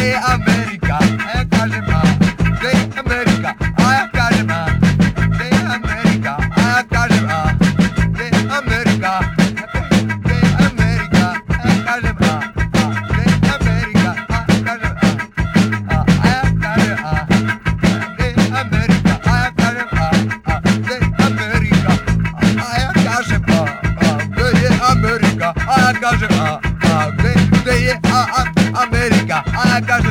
Amém. I got